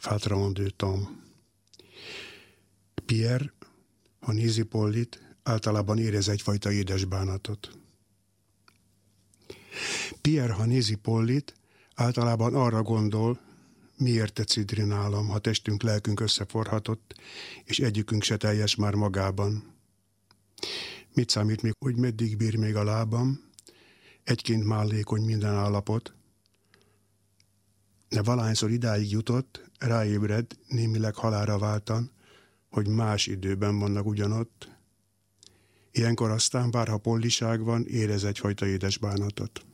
Fatron de Tom. Pierre, ha nézi Pollit, általában érez egyfajta édesbánatot. Pierre, ha nézi Pollit, általában arra gondol, miért te cidri nálam, ha testünk, lelkünk összeforhatott, és egyikünk se teljes már magában. Mit számít még, hogy meddig bír még a lábam? Egyként mállékony minden állapot. De valahányszor idáig jutott, ráébred, némileg halára váltan, hogy más időben vannak ugyanott. Ilyenkor aztán, bárha polliság van, érez egyfajta édes bánatot.